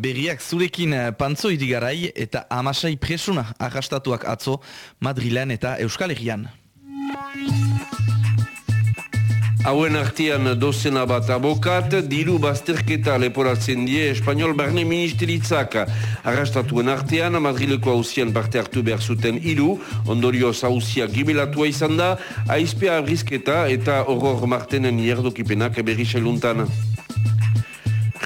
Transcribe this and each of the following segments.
Berriak zurekin eh, pantzo irigarai eta amasai presuna arrastatuak atzo Madrilean eta Euskal Herrian. Hauen artean dozena bat abokat, diru bazterketa leporatzen die Espanol Barne Ministeritzak. Arrastatuen artean, Madrileko hausian parte hartu behar zuten hiru, ondorio hausia gibelatua izan da, aizpea abrizketa eta horror martenen jardokipenak berri xailuntan.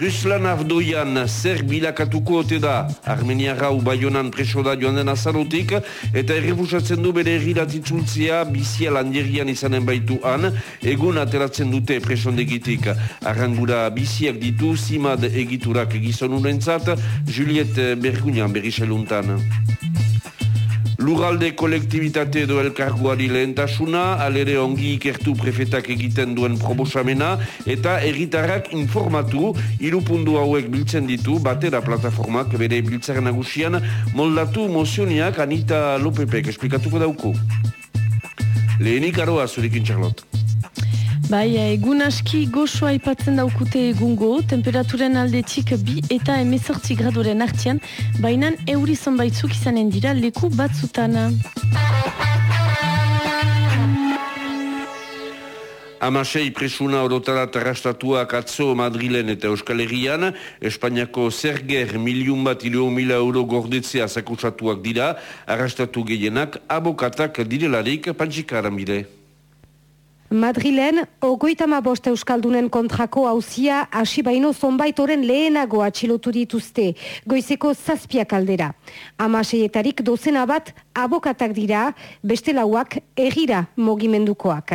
Ruslan Avdoian zer bilakatuko ote da? Armenia Rau Bayonan preso da joan den azarotik eta errefusatzen du bere erriratitzultzea bizia landerian izanen baitu han egun ateratzen dute presondegitik. Arrangura biziak ditu zimad egiturak gizonurentzat Juliet Bergunian berri Luralde kolektibitate edo elkarguari lehentasuna, alere ongi ikertu prefetak egiten duen probosamena, eta erritarrak informatu, irupundu hauek biltzen ditu, batera plataformak bere biltzaren nagusian, moldatu mozioniak Anita Lopepek, esplikatuko dauku. Lehenik aroa zurikin Charlotte. Bai, egun aski gozoa aipatzen daukute egungo, temperaturen aldetik bi eta emezortzi gradoren artian, baina euri zonbaitzuk izanen dira leku batzutan. Amasei presuna orotarat arrastatuak atzo Madrilen eta Euskal Herrian, Espainiako zerger miliun bat ilio mila euro gordetzea zakusatuak dira, arrastatu gehienak abokatak direlarik pantxikaran bide. Madrilen, ogoitama bost euskaldunen kontrako hauzia hasi baino zonbaitoren lehenago atxilotu dituzte, goizeko zazpiak aldera. Amaseietarik dozena bat abokatak dira, beste lauak egira mogimendukoak.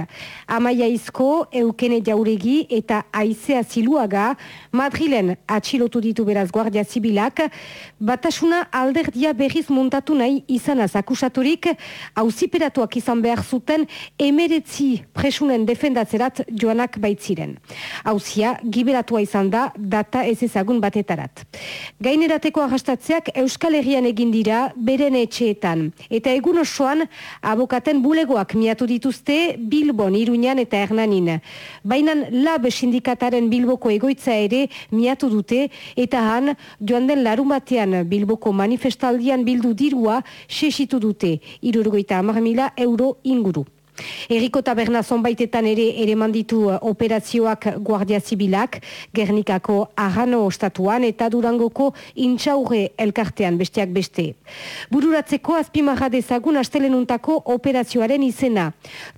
Amaia izko, eukene jauregi eta aizea ziluaga, Madrilen atxilotu ditu beraz guardia zibilak, batasuna alderdia berriz muntatu nahi izanaz akusaturik, hauziperatuak izan behar zuten emeretzi presun pertsonen defendatzerat joanak baitziren. Hauzia, giberatua izan da data ez ezagun batetarat. Gainerateko arrastatzeak Euskal Herrian egin dira beren etxeetan. Eta egun osoan, abokaten bulegoak miatu dituzte Bilbon, Iruñan eta Hernanin. Baina lab sindikataren Bilboko egoitza ere miatu dute eta han joan den larumatean Bilboko manifestaldian bildu dirua sesitu dute. Irurgoita amar mila euro inguru. Eriko taberna zonbaitetan ere ere manditu uh, operazioak Guardia Zibilak, Gernikako Arrano ostatuan eta Durangoko intxaurre elkartean besteak beste. Bururatzeko azpimarra dezagun astelenuntako operazioaren izena.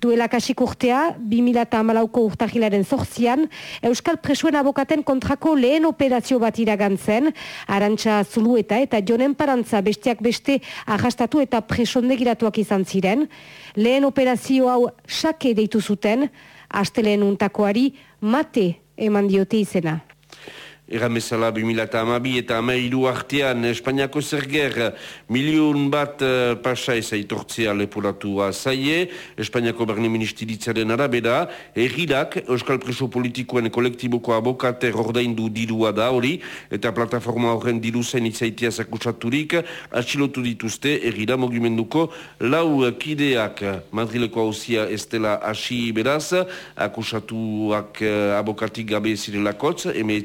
Duela kasik urtea, 2008ko urtahilaren zorzian, Euskal Presuen abokaten kontrako lehen operazio bat iragantzen, Arantxa Zulueta eta Jonen Parantza besteak beste arrastatu eta presondegiratuak izan ziren, lehen operazio hau sake deitu zuten, asteleen untakoari mate eman diote izena. Erramezala 2008 eta amairu artean Espainiako zerger milion bat uh, pasa ez aitortzea lepuratua zaie, Espainiako berne ministeritzaren arabera, errirak Euskal Preso Politikoen kolektiboko abokate ordaindu dirua da hori, eta plataforma horren diru zen itzaitia zakusaturik, atxilotu dituzte errira mogimenduko lau kideak. Madrileko hauzia estela hasi beraz, akusatuak uh, abokatik gabe zirelakotz, eme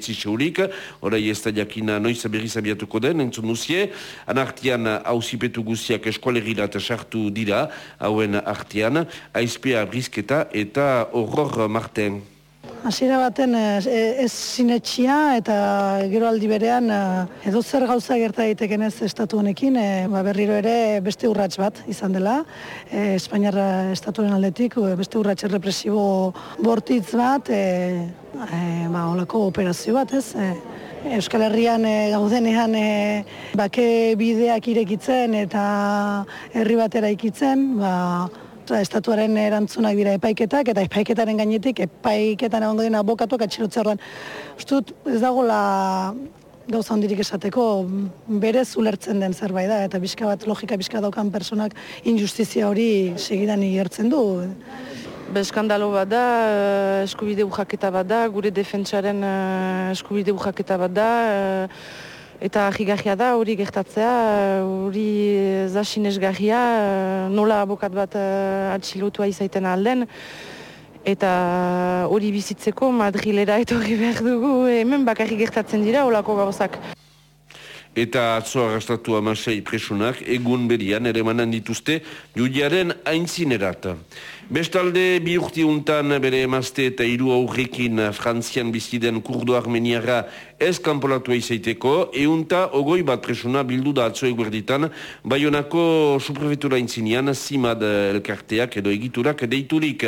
etzi orai ez da jakina noiz berriz abiatuko den, entzun nuzie, anartian hausipetu guziak eskualerirat sartu dira, hauen artian, aizpea brizketa eta horror marten. Hasiera baten ez sinetxia eta gero aldi berean edo zer gauza gerta daiteken ez estatu honekin, ba berriro ere beste urrats bat izan dela, e, Espainiar estatuaren aldetik beste urrats represibo bortitz bat, e, e, ba, olako operazio bat ez, e, Euskal Herrian e, gaudenean e, bake bideak irekitzen eta herri batera ikitzen, ba, estatuaren erantzunak dira epaiketak, eta epaiketaren gainetik epaiketan egon dena abokatuak atxirotzea ordan. Ustut, ez dagoela gauza hondirik esateko berez ulertzen den zerbait da, eta bizka bat logika bizka daukan personak injustizia hori segidan igertzen du. Be, eskandalo bat da, eh, eskubide urraketa bat da, gure defentsaren eh, eskubide urraketa bat da, eh, Eta ahigarria da hori gertatzea, hori zasin esgarria, nola abokat bat uh, atxilotua izaiten alden. Eta hori bizitzeko Madrilera etorri behar dugu, hemen bakarri gertatzen dira, holako gauzak. Eta atzo arrastatu amasei presunak egun berian ere manan dituzte judiaren aintzinerat. Bestalde, bi urtiuntan bere emazte eta hiru aurrekin frantzian biziden kurdo armeniara ez kanpolatu eizaiteko, eunta ogoi bat presuna bildu da atzo eguerditan, baionako suprefetura intzinean, zimad elkarteak edo egiturak deiturik.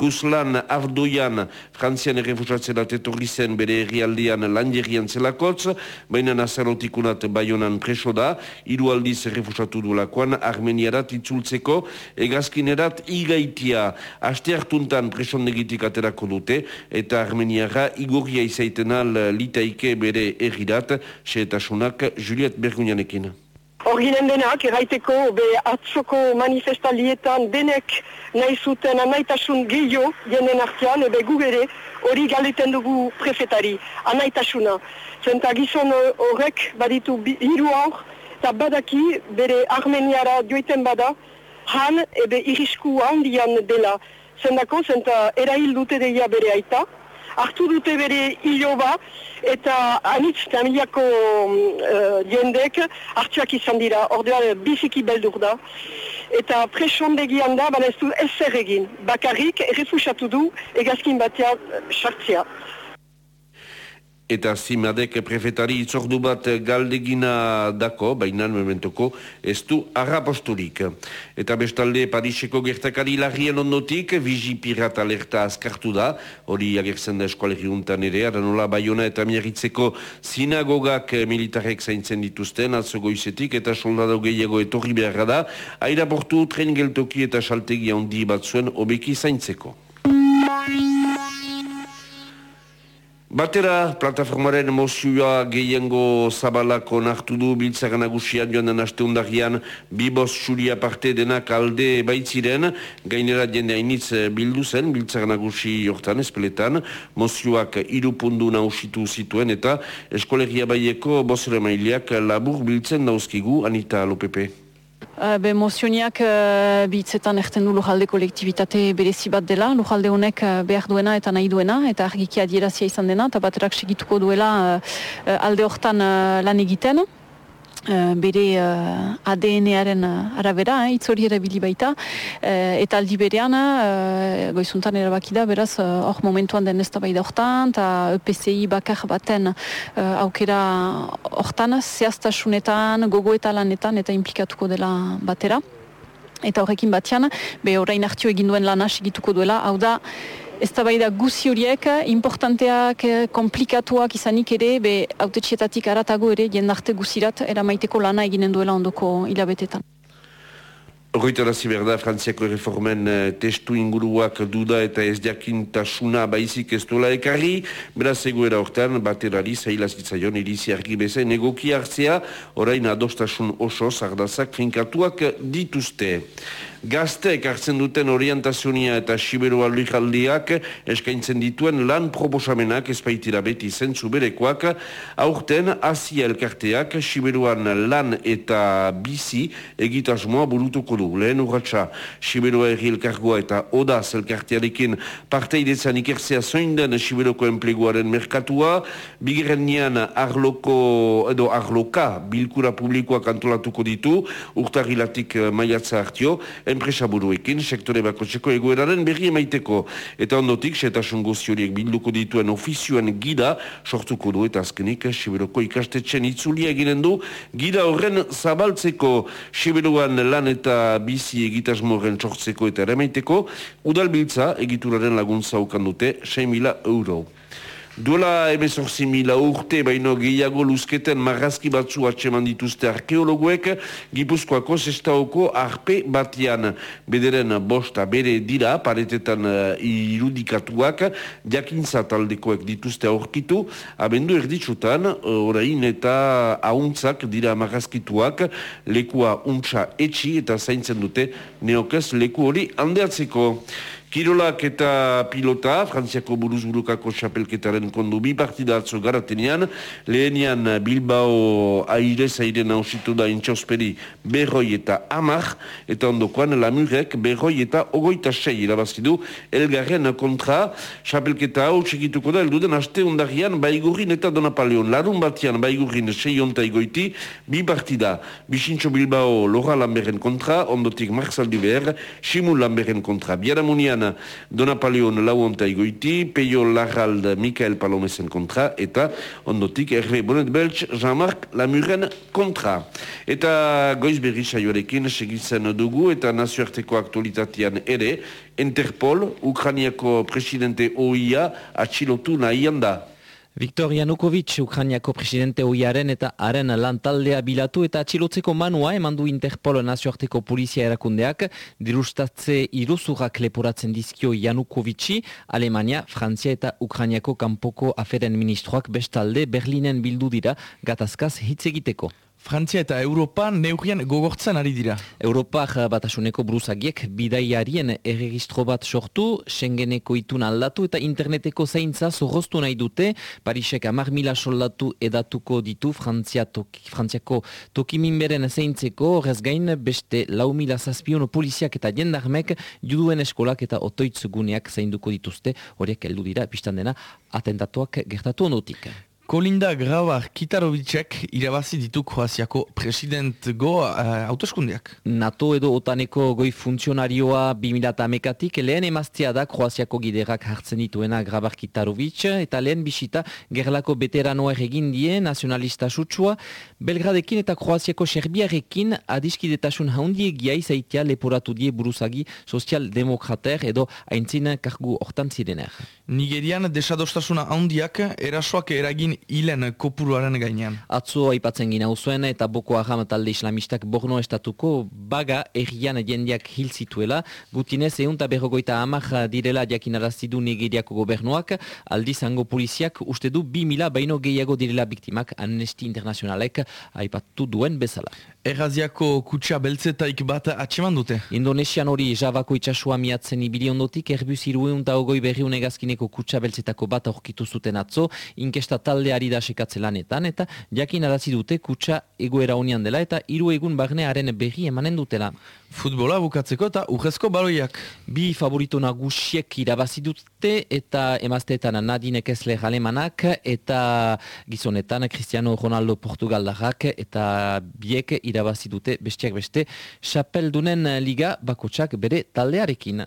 Ruslan Ardoian, frantzian errefusatzen etorri zen bere herrialdean landerian zelakotz, baina nazarotikunat baionan preso da, hiru aldiz errefusatu du lakoan, armeniarat itzultzeko, egazkinerat igaitia. Aste hartuntan presondegitik aterako dute eta armeniara igorria izaiten al litaike bere erridat, seetasunak Juliet Bergunianekin. Horginen denak, erraiteko, be atzoko manifestalietan denek nahi zuten anaitasun gehiago jenen artean, ebe gu hori galeten dugu prefetari, anaitasuna. Zenta gizon horrek baditu hiru aur, eta badaki bere armeniara joiten bada, han ebe irisku handian dela. Zendako, zenta erail dute deia bere aita, hartu dute bere iloba, eta anitz tamiliako uh, jendek hartuak izan dira, ordea biziki beldur da. Eta presondegian da, baina ez du ezer egin, bakarrik errefusatu du egazkin batean sartzea eta zimadek prefetari itzordu bat galdegina dako, baina mementoko ez du arraposturik. Eta bestalde Pariseko gertakari larrien ondotik, Vigi Pirat alerta azkartu da, hori agertzen da eskualerri untan ere, aranola Bayona eta Miarritzeko sinagogak militarek zaintzen dituzten, atzo goizetik eta soldado gehiago etorri beharra da, airaportu, tren geltoki eta saltegi handi bat obeki zaintzeko. Batera, plataformaren mozioa gehiengo zabalako nartu du biltzara nagusian joan den aste undarian bibos xuria parte denak alde baitziren, gainera jende hainitz bildu zen, biltzara nagusi jortan espeletan, mozioak irupundu nausitu zituen eta eskolegia baieko bozere maileak labur biltzen dauzkigu Anita Lopepe. Uh, be mozioniak uh, bitzetan erten du lujalde kolektibitate berezi bat dela, lujalde honek uh, behar duena eta nahi duena, eta argiki adierazia izan dena, eta baterak segituko duela alde hortan lan egiten. Uh, bere uh, ADN-aren uh, arabera, eh, itzori erabili baita, eta aldi berean, goizuntan erabaki da, beraz, hor momentuan den ez da bai da hortan, eta EPCI bakar baten aukera hortan, zehaztasunetan, gogo eta lanetan, eta implikatuko dela batera. Eta horrekin batean, be orain hartio egin duen lan gituko duela, hau da, ez da bai da guzi horiek, importanteak, eh, komplikatuak izanik ere, be autetxietatik aratago ere, jendarte guzirat, eramaiteko lana eginen duela ondoko hilabetetan. Horretara ziberda, Frantziako reformen eh, testu inguruak duda eta ez jakintasuna baizik ez duela ekarri, beraz egoera hortan, baterari zailazitzaion irizi argi bezen egoki hartzea, orain adostasun oso zardazak finkatuak dituzte. Gazteek hartzen duten orientazionia eta Siberu albijaldiak eskaintzen dituen lan proposamenak espaitira beti zentzu berekoak, aurten Asia elkarteak Siberuan lan eta bizi egitasmoa burutuko du. Lehen urratxa, Siberua erri elkargoa eta Odaz elkartearekin parteidetzan ikerzea zoin den Siberuko enpleguaren merkatua, bigeren nian arloko, edo arloka bilkura publikoak antolatuko ditu, urtarilatik maiatza hartio, enpresa buruekin, sektore bako txeko egoeraren berri emaiteko. Eta ondotik, setasun gozioriek bilduko dituen ofizioen gida sortuko du eta azkenik Siberoko ikastetxen itzulia eginen du gida horren zabaltzeko Siberuan lan eta bizi egitasmo horren sortzeko eta ere emaiteko udalbiltza egituraren laguntza ukan dute 6.000 euro. Duela emezorzi mila urte baino gehiago luzketen marrazki batzu atseman dituzte arkeologuek, Gipuzkoako zestaoko arpe batian bederen bosta bere dira, paretetan uh, irudikatuak, jakintza taldekoek dituzte aurkitu, abendu erditsutan, orain eta ahuntzak dira marrazkituak, lekua untsa etxi eta zaintzen dute neokez leku hori handeatzeko. Kirolak eta pilota, Frantziako buruzburukako xapelketaren kondu bi partida atzo garatenean, lehenian Bilbao aire zairen hausitu da intxausperi berroi eta amar, eta ondokoan lamurek berroi eta ogoita sei irabazidu elgarren kontra, xapelketa hau txekituko da, elduden aste ondarian baigurrin eta donapaleon, larun batian baigurrin sei onta igoiti, bi partida, Bixintxo Bilbao Lora Lamberen kontra, ondotik Marzaldi behar, Simul Lamberen kontra, Biaramunian Dona Donapaleon lauonta igoiti, Peio Larrald Mikael Palomesen kontra, eta ondotik Hervé Bonet Belch, Jean-Marc Lamuren kontra. Eta goiz berri saioarekin segitzen dugu, eta nazioarteko aktualitatean ere, Interpol, Ukraniako presidente OIA, atxilotu nahian da. Viktor Yanukovic, Ukrainiako presidente hoiaren eta haren lantaldea bilatu eta atxilotzeko manua eman du Interpol nazioarteko polizia erakundeak, dirustatze iruzurrak leporatzen dizkio Yanukovici, Alemania, Frantzia eta Ukrainiako kanpoko aferen ministroak bestalde Berlinen bildu dira gatazkaz hitz egiteko. Frantzia eta Europa neurien gogortzen ari dira. Europak batasuneko bruzagiek bidaiarien erregistro bat sortu, Schengeneko itun aldatu eta interneteko zaintza zorroztu nahi dute, Parisek amar mila soldatu edatuko ditu Frantzia toki, Frantziako tokiminberen zeintzeko, horrez gain beste lau mila zazpion poliziak eta jendarmek juduen eskolak eta otoitz guneak zainduko dituzte, horiek heldu dira, pistan dena, atentatuak gertatu onotik. Kolinda Grabar Kitarovicek irabazi ditu Kroaziako president go uh, autoskundiak. NATO edo otaneko goi funtzionarioa 2008-tik lehen emaztea da Kroaziako giderak hartzen dituena Grabar Kitarovic eta lehen bisita gerlako veteranoa egin die nazionalista sutsua Belgradekin eta Kroaziako serbiarekin adiskidetasun haundiegia izaitia leporatu die buruzagi sozialdemokrater edo haintzin kargu hortan zirener. Nigerian desadostasuna haundiak erasoak eragin hilen kopuruaren gainean. Atzo aipatzen gina uzuen eta Boko Haram talde islamistak borno estatuko baga errian jendiak hil zituela. Gutinez egun eta berrogoita amak direla jakinarazidu Nigeriako gobernuak, aldi zango poliziak uste du bi mila baino gehiago direla biktimak Amnesty Internationalek aipatu duen bezala. Erraziako kutsa beltzetaik bat atseman dute. Indonesian hori Javako itxasua miatzen ibili ondotik, Airbus irueun eta ogoi berri egazkineko kutsa beltzetako bat aurkitu zuten atzo, inkesta talde ari da sekatze eta jakin arazi dute kutsa egoera honian dela eta hiru egun barnearen berri emanen dutela. Futbola bukatzeko eta urrezko baloiak. Bi favorito nagusiek irabazi dute eta emazteetan Nadine Kessler alemanak eta gizonetan Cristiano Ronaldo Portugaldarrak eta biek irabazi dute bestiak beste, xapeldunen liga bakotsak bere taldearekin.